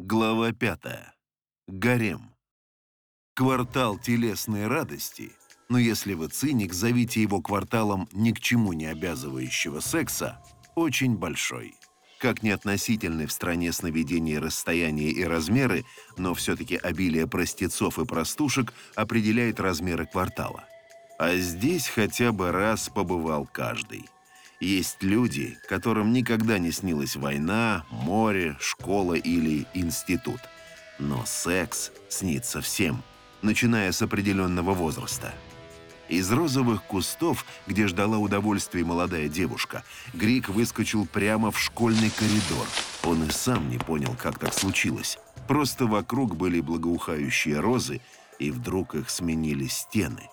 Глава 5. Гарем. Квартал телесной радости, но если вы циник, зовите его кварталом ни к чему не обязывающего секса, очень большой. Как не относительны в стране сновидения расстояния и размеры, но все-таки обилие простецов и простушек определяет размеры квартала. А здесь хотя бы раз побывал каждый. Есть люди, которым никогда не снилась война, море, школа или институт. Но секс снится всем, начиная с определенного возраста. Из розовых кустов, где ждала удовольствия молодая девушка, Грик выскочил прямо в школьный коридор. Он и сам не понял, как так случилось. Просто вокруг были благоухающие розы, и вдруг их сменили стены.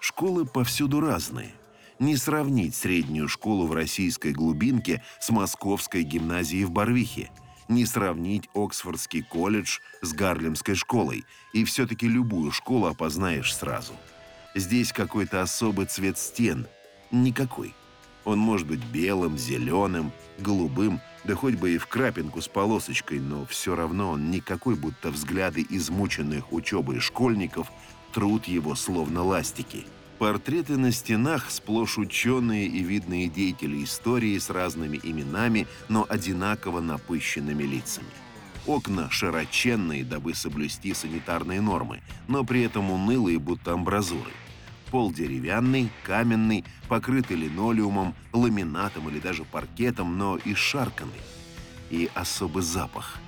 Школы повсюду разные – не сравнить среднюю школу в российской глубинке с московской гимназией в Барвихе, не сравнить Оксфордский колледж с Гарлемской школой, и все-таки любую школу опознаешь сразу. Здесь какой-то особый цвет стен. Никакой. Он может быть белым, зеленым, голубым, да хоть бы и в крапинку с полосочкой, но все равно он никакой, будто взгляды измученных учебой школьников труд его словно ластики – Портреты на стенах сплошь ученые и видные деятели истории с разными именами, но одинаково напыщенными лицами. Окна широченные, дабы соблюсти санитарные нормы, но при этом унылые, будто амбразуры. Пол деревянный, каменный, покрытый линолеумом, ламинатом или даже паркетом, но и шарканный. И особый запах.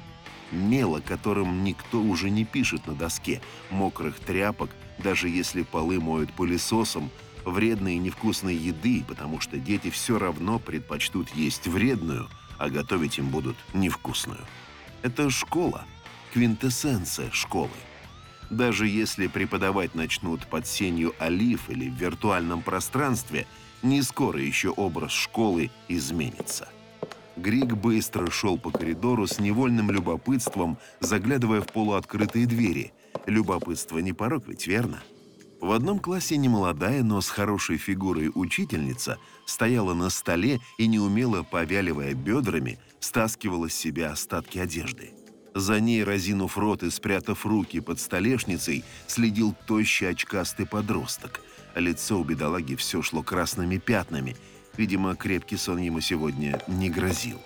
Мело, которым никто уже не пишет на доске, мокрых тряпок – даже если полы моют пылесосом, вредной и невкусной еды, потому что дети все равно предпочтут есть вредную, а готовить им будут невкусную. Это школа, квинтэссенция школы. Даже если преподавать начнут под сенью олив или в виртуальном пространстве, не скоро еще образ школы изменится. Григ быстро шел по коридору с невольным любопытством, заглядывая в полуоткрытые двери – Любопытство не порог ведь, верно? В одном классе немолодая, но с хорошей фигурой учительница стояла на столе и, неумело повяливая бедрами, стаскивала с себя остатки одежды. За ней, разинув рот и спрятав руки под столешницей, следил тощий очкастый подросток. Лицо у бедолаги все шло красными пятнами. Видимо, крепкий сон ему сегодня не грозил.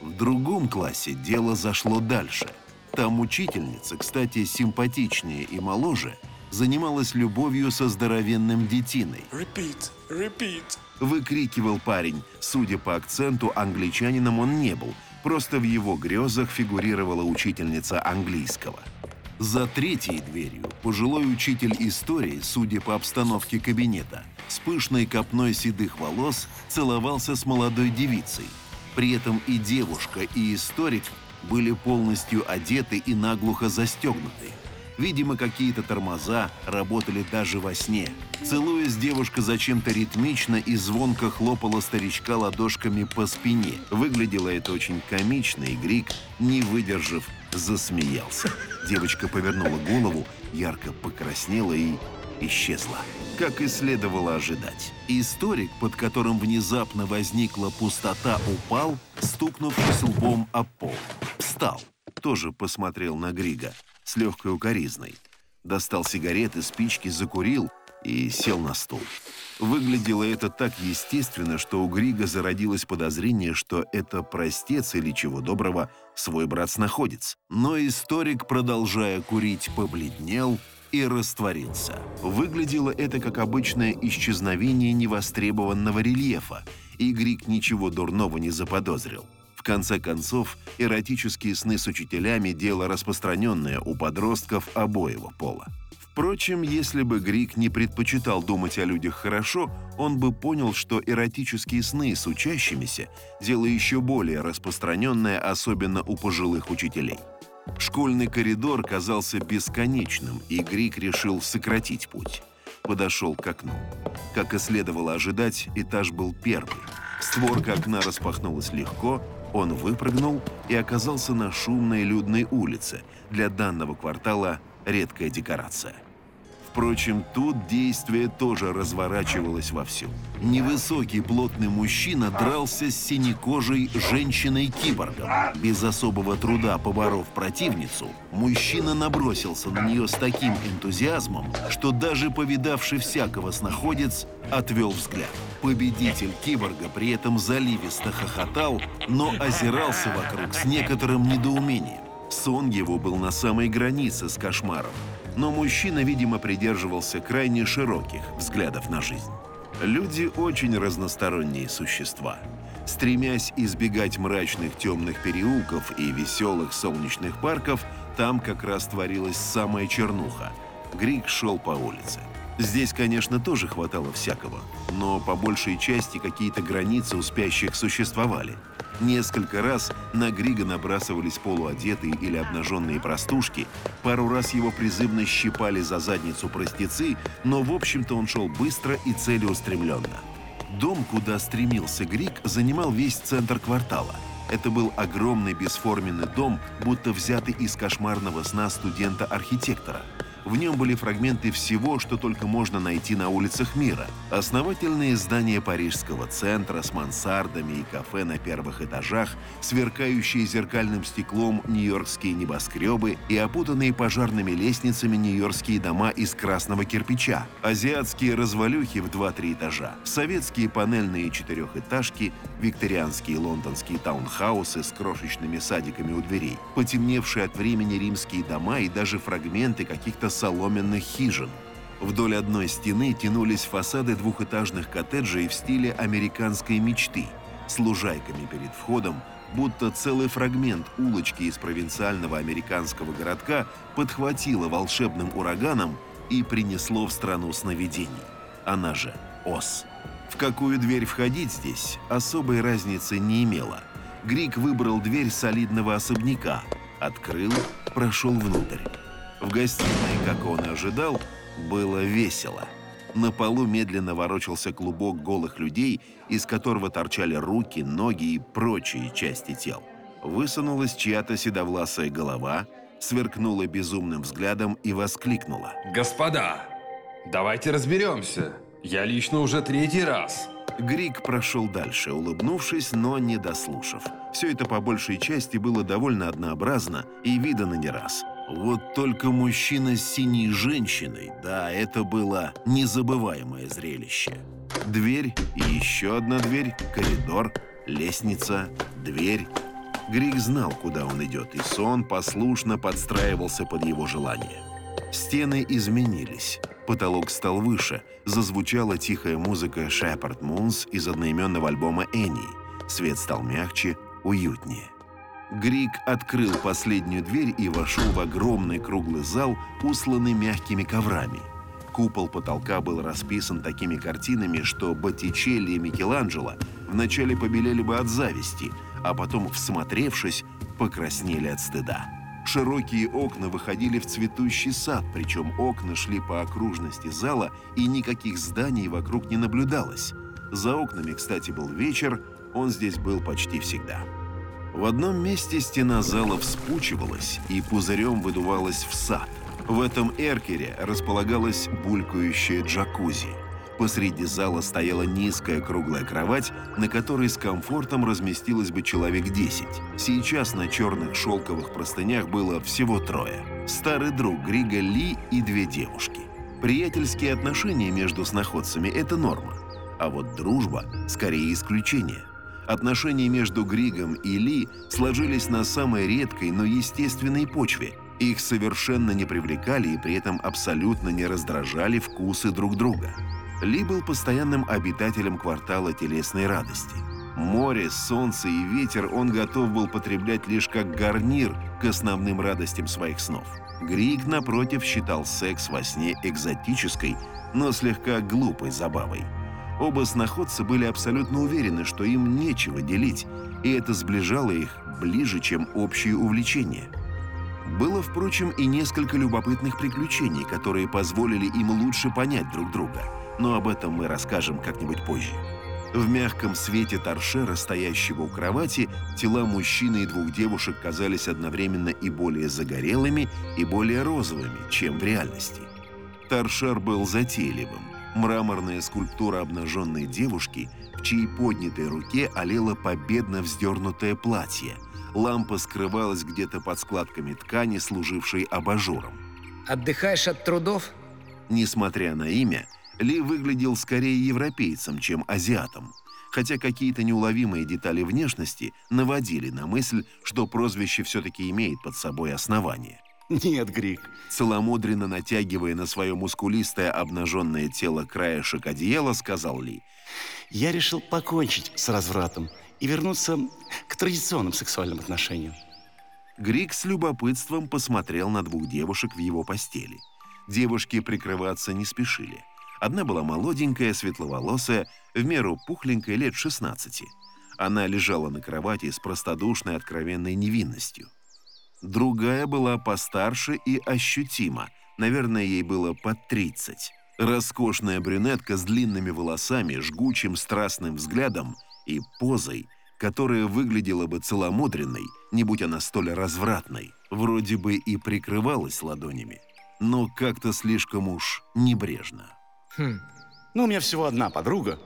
В другом классе дело зашло дальше – там учительница, кстати, симпатичнее и моложе, занималась любовью со здоровенным детиной. Repeat, repeat. Выкрикивал парень. Судя по акценту, англичанином он не был. Просто в его грезах фигурировала учительница английского. За третьей дверью пожилой учитель истории, судя по обстановке кабинета, с пышной копной седых волос целовался с молодой девицей. При этом и девушка, и историк были полностью одеты и наглухо застегнуты. Видимо, какие-то тормоза работали даже во сне. Целуясь, девушка зачем-то ритмично и звонко хлопала старичка ладошками по спине. Выглядело это очень комично, и Грик, не выдержав, засмеялся. Девочка повернула голову, ярко покраснела и исчезла. Как и следовало ожидать. Историк, под которым внезапно возникла пустота, упал, стукнувшись лбом о пол встал, тоже посмотрел на Грига с легкой укоризной. Достал сигареты, спички, закурил и сел на стул. Выглядело это так естественно, что у Грига зародилось подозрение, что это простец или чего доброго свой брат-снаходец. Но историк, продолжая курить, побледнел и растворился. Выглядело это как обычное исчезновение невостребованного рельефа, и Григ ничего дурного не заподозрил. В конце концов, эротические сны с учителями – дело распространенное у подростков обоего пола. Впрочем, если бы Грик не предпочитал думать о людях хорошо, он бы понял, что эротические сны с учащимися – дело еще более распространенное, особенно у пожилых учителей. Школьный коридор казался бесконечным, и Грик решил сократить путь. Подошел к окну. Как и следовало ожидать, этаж был первый. Створка окна распахнулась легко, он выпрыгнул и оказался на шумной людной улице, для данного квартала редкая декорация. Впрочем, тут действие тоже разворачивалось вовсю. Невысокий плотный мужчина дрался с синекожей женщиной-киборгом. Без особого труда поборов противницу, мужчина набросился на нее с таким энтузиазмом, что даже повидавший всякого снаходец отвел взгляд. Победитель киборга при этом заливисто хохотал, но озирался вокруг с некоторым недоумением. Сон его был на самой границе с кошмаром, но мужчина, видимо, придерживался крайне широких взглядов на жизнь. Люди очень разносторонние существа. Стремясь избегать мрачных темных переулков и веселых солнечных парков, там как раз творилась самая чернуха. Грик шел по улице. Здесь, конечно, тоже хватало всякого, но по большей части какие-то границы у спящих существовали. Несколько раз на Грига набрасывались полуодетые или обнаженные простушки, пару раз его призывно щипали за задницу простецы, но в общем-то он шел быстро и целеустремленно. Дом, куда стремился Григ, занимал весь центр квартала. Это был огромный бесформенный дом, будто взятый из кошмарного сна студента-архитектора – в нем были фрагменты всего, что только можно найти на улицах мира. Основательные здания парижского центра с мансардами и кафе на первых этажах, сверкающие зеркальным стеклом нью-йоркские небоскребы и опутанные пожарными лестницами нью-йоркские дома из красного кирпича, азиатские развалюхи в 2-3 этажа, советские панельные четырехэтажки, викторианские лондонские таунхаусы с крошечными садиками у дверей, потемневшие от времени римские дома и даже фрагменты каких-то соломенных хижин. Вдоль одной стены тянулись фасады двухэтажных коттеджей в стиле американской мечты, с лужайками перед входом, будто целый фрагмент улочки из провинциального американского городка подхватило волшебным ураганом и принесло в страну сновидений. Она же Ос. В какую дверь входить здесь особой разницы не имело. Грик выбрал дверь солидного особняка, открыл, прошел внутрь. В гостиной, как он и ожидал, было весело. На полу медленно ворочался клубок голых людей, из которого торчали руки, ноги и прочие части тел. Высунулась чья-то седовласая голова, сверкнула безумным взглядом и воскликнула. «Господа, давайте разберемся. Я лично уже третий раз». Грик прошел дальше, улыбнувшись, но не дослушав. Все это по большей части было довольно однообразно и видано не раз. Вот только мужчина с синей женщиной, да, это было незабываемое зрелище. Дверь, еще одна дверь, коридор, лестница, дверь. Грик знал, куда он идет, и сон послушно подстраивался под его желание. Стены изменились. Потолок стал выше. Зазвучала тихая музыка «Shepherd Moons» из одноименного альбома «Энни». Свет стал мягче, уютнее. Грик открыл последнюю дверь и вошел в огромный круглый зал, усланный мягкими коврами. Купол потолка был расписан такими картинами, что Боттичелли и Микеланджело вначале побелели бы от зависти, а потом, всмотревшись, покраснели от стыда. Широкие окна выходили в цветущий сад, причем окна шли по окружности зала, и никаких зданий вокруг не наблюдалось. За окнами, кстати, был вечер, он здесь был почти всегда. В одном месте стена зала вспучивалась и пузырем выдувалась в сад. В этом эркере располагалась булькающая джакузи. Посреди зала стояла низкая круглая кровать, на которой с комфортом разместилось бы человек 10. Сейчас на черных шелковых простынях было всего трое. Старый друг Грига Ли и две девушки. Приятельские отношения между сноходцами – это норма. А вот дружба – скорее исключение. Отношения между Григом и Ли сложились на самой редкой, но естественной почве. Их совершенно не привлекали и при этом абсолютно не раздражали вкусы друг друга. Ли был постоянным обитателем квартала телесной радости. Море, солнце и ветер он готов был потреблять лишь как гарнир к основным радостям своих снов. Григ, напротив, считал секс во сне экзотической, но слегка глупой забавой. Оба сноходца были абсолютно уверены, что им нечего делить, и это сближало их ближе, чем общие увлечения. Было, впрочем, и несколько любопытных приключений, которые позволили им лучше понять друг друга, но об этом мы расскажем как-нибудь позже. В мягком свете торшера, стоящего у кровати, тела мужчины и двух девушек казались одновременно и более загорелыми, и более розовыми, чем в реальности. Торшер был затейливым. Мраморная скульптура обнаженной девушки, в чьей поднятой руке олело победно вздернутое платье. Лампа скрывалась где-то под складками ткани, служившей абажуром. Отдыхаешь от трудов? Несмотря на имя, Ли выглядел скорее европейцем, чем азиатом. Хотя какие-то неуловимые детали внешности наводили на мысль, что прозвище все-таки имеет под собой основание. Нет, Грик. Целомудренно натягивая на свое мускулистое обнаженное тело краешек одеяла, сказал Ли. Я решил покончить с развратом и вернуться к традиционным сексуальным отношениям. Грик с любопытством посмотрел на двух девушек в его постели. Девушки прикрываться не спешили. Одна была молоденькая, светловолосая, в меру пухленькая, лет 16. Она лежала на кровати с простодушной, откровенной невинностью. Другая была постарше и ощутима, наверное, ей было под 30. Роскошная брюнетка с длинными волосами, жгучим страстным взглядом и позой, которая выглядела бы целомудренной, не будь она столь развратной, вроде бы и прикрывалась ладонями, но как-то слишком уж небрежно. Хм, Ну, у меня всего одна подруга.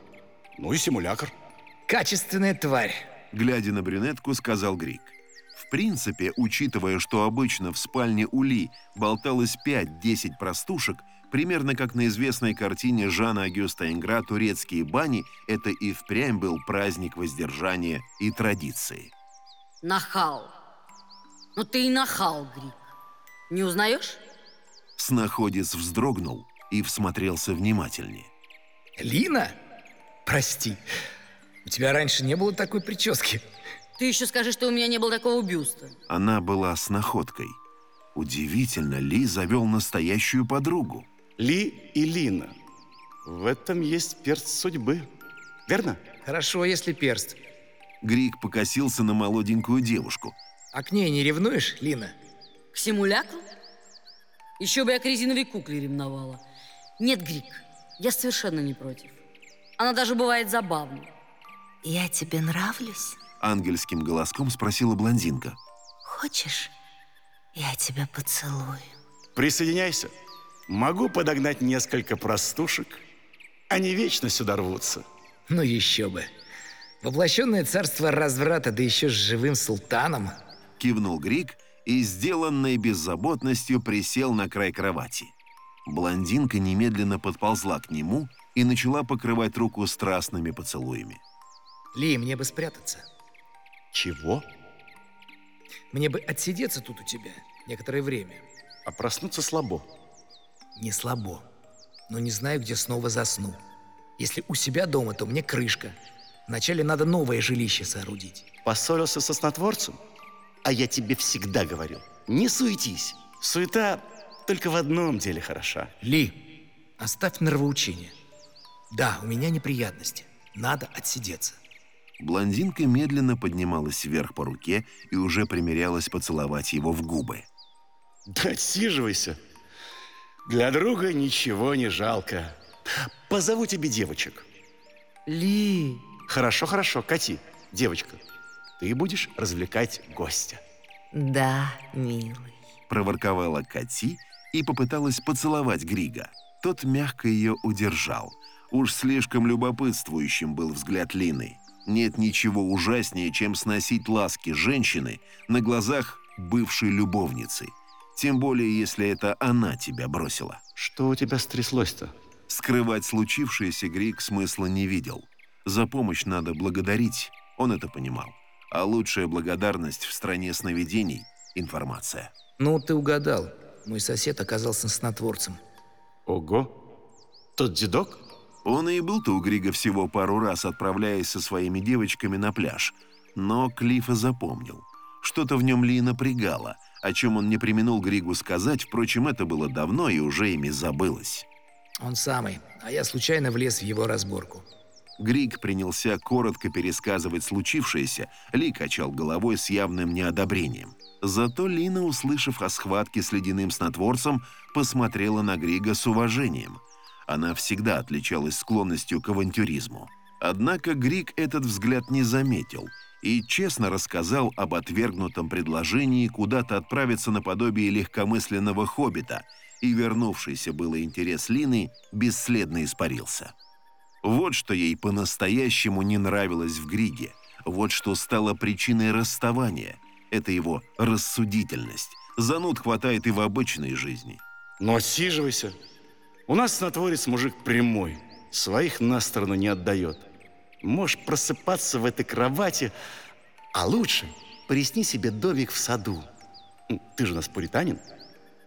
Ну и симулятор. качественная тварь. Глядя на брюнетку, сказал Грик. В принципе, учитывая, что обычно в спальне Ули болталось 5-10 простушек, примерно как на известной картине Жана Агюста Ингра «Турецкие бани», это и впрямь был праздник воздержания и традиции. Нахал. Ну ты и нахал, Грик. Не узнаешь? Снаходец вздрогнул и всмотрелся внимательнее. Лина? Прости, у тебя раньше не было такой прически. Ты еще скажи, что у меня не было такого бюста. Она была с находкой. Удивительно, Ли завел настоящую подругу. Ли и Лина. В этом есть перст судьбы. Верно? Хорошо, если перст. Грик покосился на молоденькую девушку. А к ней не ревнуешь, Лина? К симулякру? Еще бы я к резиновой кукле ревновала. Нет, Грик, я совершенно не против. Она даже бывает забавной. Я тебе нравлюсь? Ангельским голоском спросила блондинка. Хочешь, я тебя поцелую? Присоединяйся. Могу подогнать несколько простушек. Они вечно сюда рвутся. Ну еще бы. Воплощенное царство разврата, да еще с живым султаном. Кивнул Грик и, сделанной беззаботностью, присел на край кровати. Блондинка немедленно подползла к нему и начала покрывать руку страстными поцелуями. Ли, мне бы спрятаться. Чего? Мне бы отсидеться тут у тебя некоторое время. А проснуться слабо. Не слабо. Но не знаю, где снова засну. Если у себя дома, то мне крышка. Вначале надо новое жилище соорудить. Поссорился со снотворцем? А я тебе всегда говорю, не суетись. Суета только в одном деле хороша. Ли, оставь нравоучение. Да, у меня неприятности. Надо отсидеться. Блондинка медленно поднималась вверх по руке и уже примерялась поцеловать его в губы. Да отсиживайся. Для друга ничего не жалко. Позову тебе девочек. Ли, Хорошо, хорошо, Кати, девочка. Ты будешь развлекать гостя. Да, милый. Проворковала Кати и попыталась поцеловать Грига. Тот мягко ее удержал. Уж слишком любопытствующим был взгляд Лины. Нет ничего ужаснее, чем сносить ласки женщины на глазах бывшей любовницы. Тем более, если это она тебя бросила. Что у тебя стряслось-то? Скрывать случившееся Григ смысла не видел. За помощь надо благодарить, он это понимал. А лучшая благодарность в стране сновидений – информация. Ну, ты угадал. Мой сосед оказался снотворцем. Ого. Тот дедок? Он и был-то у Грига всего пару раз, отправляясь со своими девочками на пляж. Но Клифа запомнил. Что-то в нем Ли напрягало, о чем он не применул Григу сказать, впрочем, это было давно и уже ими забылось. Он самый, а я случайно влез в его разборку. Григ принялся коротко пересказывать случившееся, Ли качал головой с явным неодобрением. Зато Лина, услышав о схватке с ледяным снотворцем, посмотрела на Грига с уважением. Она всегда отличалась склонностью к авантюризму. Однако Григ этот взгляд не заметил и честно рассказал об отвергнутом предложении куда-то отправиться наподобие легкомысленного хоббита и вернувшийся было интерес Лины бесследно испарился. Вот что ей по-настоящему не нравилось в Григе, вот что стало причиной расставания. Это его рассудительность. Зануд хватает и в обычной жизни. Ну, отсиживайся. У нас снотворец мужик прямой. Своих на сторону не отдает. Можешь просыпаться в этой кровати, а лучше присни себе домик в саду. Ты же у нас пуританин.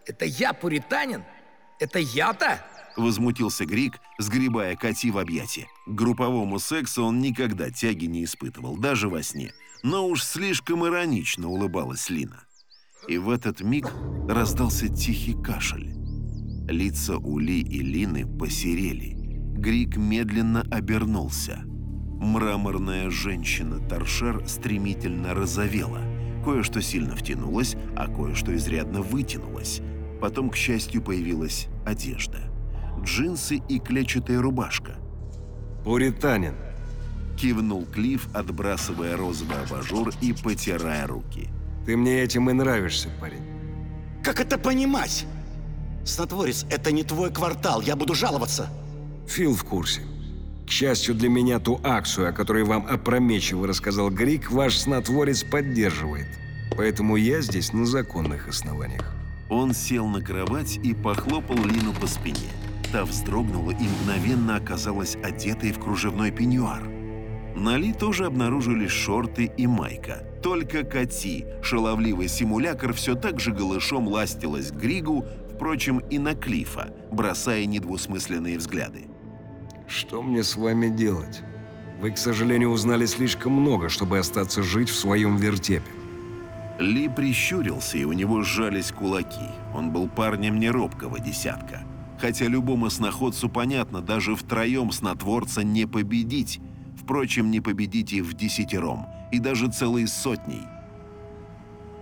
Это я пуританин? Это я-то? Возмутился Грик, сгребая Кати в объятия. К групповому сексу он никогда тяги не испытывал, даже во сне. Но уж слишком иронично улыбалась Лина. И в этот миг раздался тихий кашель. Лица Ули и Лины посерели. Грик медленно обернулся. Мраморная женщина-торшер стремительно розовела. Кое-что сильно втянулось, а кое-что изрядно вытянулось. Потом, к счастью, появилась одежда. Джинсы и клетчатая рубашка. Пуританин. Кивнул Клифф, отбрасывая розовый абажур и потирая руки. Ты мне этим и нравишься, парень. Как это понимать? Снотворец, это не твой квартал, я буду жаловаться. Фил в курсе. К счастью для меня, ту акцию, о которой вам опрометчиво рассказал Грик, ваш снотворец поддерживает. Поэтому я здесь на законных основаниях. Он сел на кровать и похлопал Лину по спине. Та вздрогнула и мгновенно оказалась одетой в кружевной пеньюар. На Ли тоже обнаружились шорты и майка. Только Кати, шаловливый симулякр, все так же голышом ластилась к Григу, впрочем, и на Клифа, бросая недвусмысленные взгляды. Что мне с вами делать? Вы, к сожалению, узнали слишком много, чтобы остаться жить в своем вертепе. Ли прищурился, и у него сжались кулаки. Он был парнем неробкого десятка. Хотя любому сноходцу понятно, даже втроем снотворца не победить. Впрочем, не победить и в десятером, и даже целой сотней.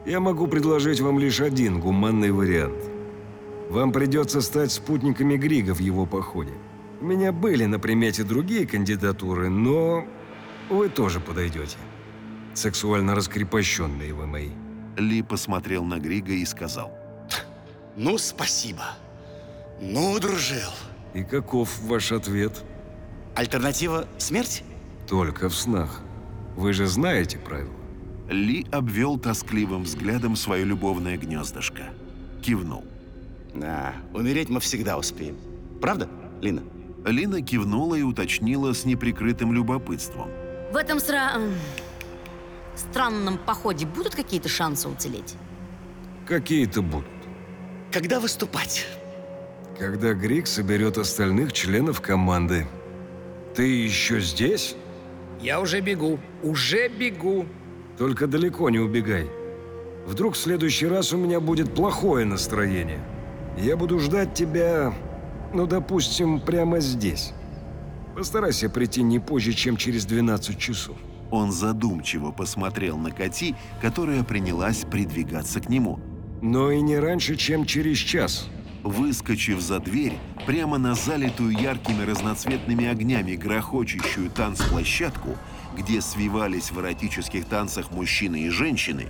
Я могу предложить вам лишь один гуманный вариант. Вам придется стать спутниками Грига в его походе. У меня были на примете другие кандидатуры, но вы тоже подойдете. Сексуально раскрепощенные вы мои. Ли посмотрел на Грига и сказал. Ну, спасибо. Ну, дружил. И каков ваш ответ? Альтернатива – смерть? Только в снах. Вы же знаете правила. Ли обвел тоскливым взглядом свое любовное гнездышко. Кивнул. Да, умереть мы всегда успеем. Правда, Лина? Лина кивнула и уточнила с неприкрытым любопытством. В этом сра... странном походе будут какие-то шансы уцелеть? Какие-то будут. Когда выступать? Когда Грик соберет остальных членов команды. Ты еще здесь? Я уже бегу. Уже бегу. Только далеко не убегай. Вдруг в следующий раз у меня будет плохое настроение. Я буду ждать тебя, ну, допустим, прямо здесь. Постарайся прийти не позже, чем через 12 часов. Он задумчиво посмотрел на Кати, которая принялась придвигаться к нему. Но и не раньше, чем через час. Выскочив за дверь, прямо на залитую яркими разноцветными огнями грохочущую танцплощадку, где свивались в эротических танцах мужчины и женщины,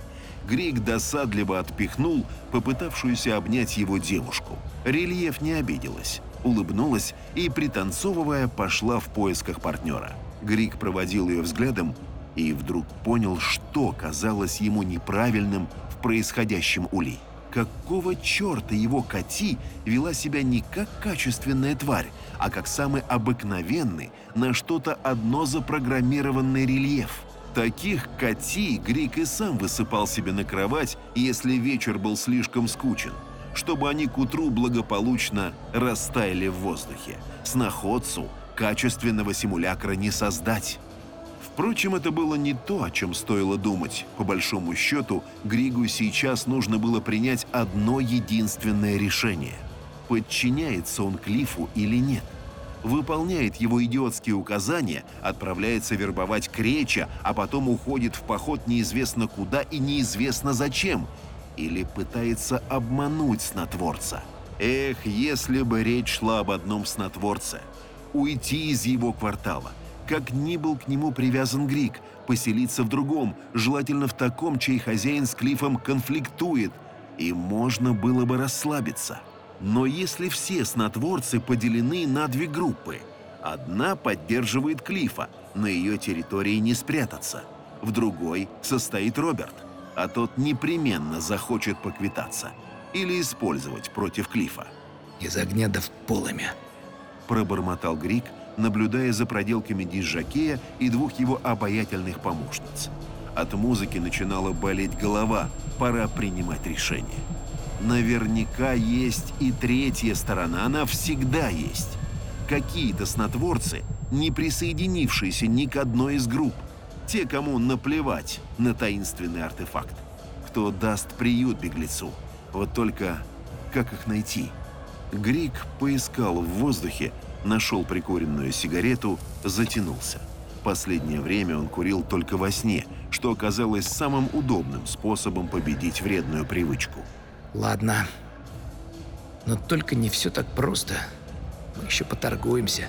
Грик досадливо отпихнул попытавшуюся обнять его девушку. Рельеф не обиделась, улыбнулась и, пританцовывая, пошла в поисках партнера. Грик проводил ее взглядом и вдруг понял, что казалось ему неправильным в происходящем у Ли. Какого черта его Кати вела себя не как качественная тварь, а как самый обыкновенный, на что-то одно запрограммированный рельеф? Таких Кати Грик и сам высыпал себе на кровать, если вечер был слишком скучен, чтобы они к утру благополучно растаяли в воздухе. Сноходцу качественного симулякра не создать. Впрочем, это было не то, о чем стоило думать. По большому счету, Григу сейчас нужно было принять одно единственное решение. Подчиняется он Клифу или нет? Выполняет его идиотские указания, отправляется вербовать Креча, а потом уходит в поход неизвестно куда и неизвестно зачем. Или пытается обмануть снотворца. Эх, если бы речь шла об одном снотворце. Уйти из его квартала – как ни был к нему привязан Грик, поселиться в другом, желательно в таком, чей хозяин с Клифом конфликтует, и можно было бы расслабиться. Но если все снотворцы поделены на две группы, одна поддерживает Клифа, на ее территории не спрятаться, в другой состоит Роберт, а тот непременно захочет поквитаться или использовать против Клифа. Из огня да в полымя. Пробормотал Грик, наблюдая за проделками дизжакея и двух его обаятельных помощниц. От музыки начинала болеть голова, пора принимать решение. Наверняка есть и третья сторона, она всегда есть. Какие-то снотворцы, не присоединившиеся ни к одной из групп. Те, кому наплевать на таинственный артефакт. Кто даст приют беглецу. Вот только как их найти? Грик поискал в воздухе, нашел прикуренную сигарету, затянулся. Последнее время он курил только во сне, что оказалось самым удобным способом победить вредную привычку. Ладно. Но только не все так просто. Мы еще поторгуемся.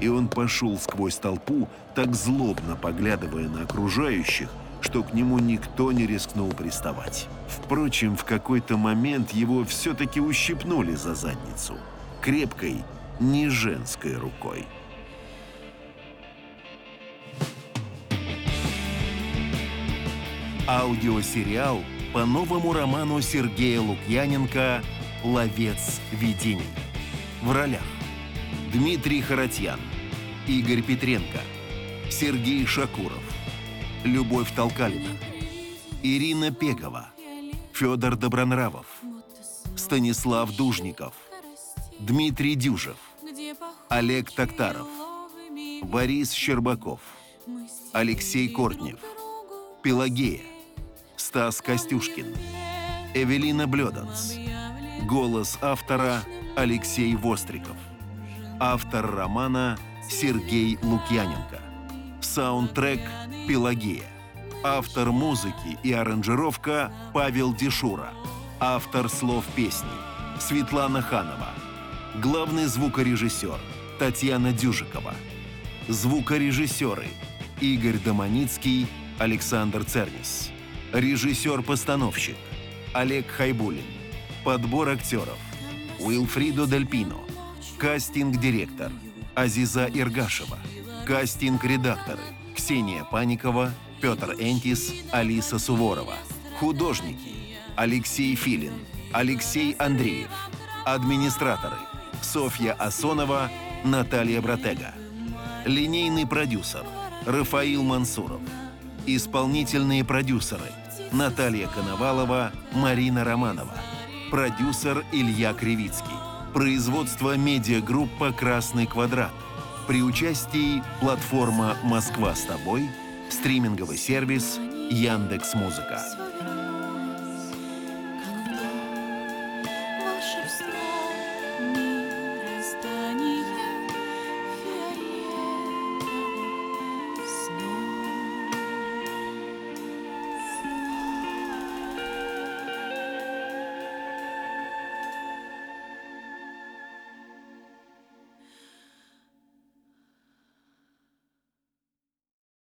И он пошел сквозь толпу, так злобно поглядывая на окружающих, что к нему никто не рискнул приставать. Впрочем, в какой-то момент его все-таки ущипнули за задницу. Крепкой, не женской рукой. Аудиосериал по новому роману Сергея Лукьяненко «Ловец видений». В ролях Дмитрий Харатьян, Игорь Петренко, Сергей Шакуров, Любовь Толкалина, Ирина Пегова, Федор Добронравов, Станислав Дужников, Дмитрий Дюжев, Олег Токтаров, Борис Щербаков, Алексей Кортнев, Пелагея, Стас Костюшкин, Эвелина Блёданс. Голос автора Алексей Востриков. Автор романа Сергей Лукьяненко. Саундтрек Пелагея. Автор музыки и аранжировка Павел Дешура. Автор слов песни Светлана Ханова. Главный звукорежиссер Татьяна Дюжикова. Звукорежиссеры Игорь Доманицкий, Александр Цернис. Режиссер-постановщик Олег Хайбулин. Подбор актеров Уилфридо Дельпино. Кастинг-директор Азиза Иргашева. Кастинг-редакторы Ксения Паникова, Петр Энтис, Алиса Суворова. Художники Алексей Филин, Алексей Андреев. Администраторы Софья Асонова, Наталья Братега. Линейный продюсер Рафаил Мансуров. Исполнительные продюсеры Наталья Коновалова, Марина Романова. Продюсер Илья Кривицкий. Производство медиагруппа «Красный квадрат». При участии платформа «Москва с тобой», стриминговый сервис Яндекс Музыка.